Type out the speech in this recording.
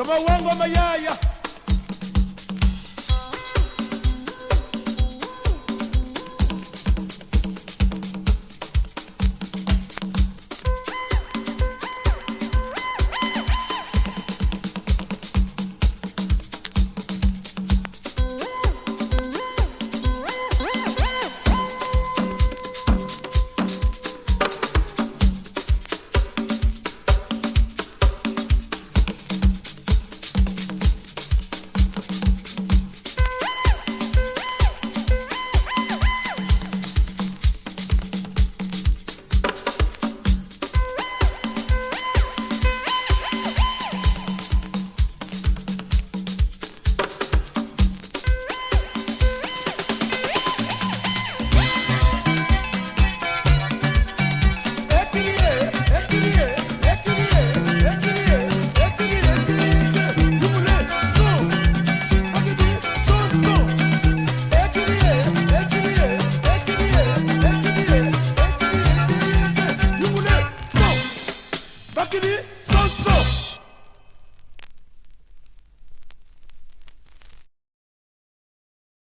Come on, loko tama yeah, mayaya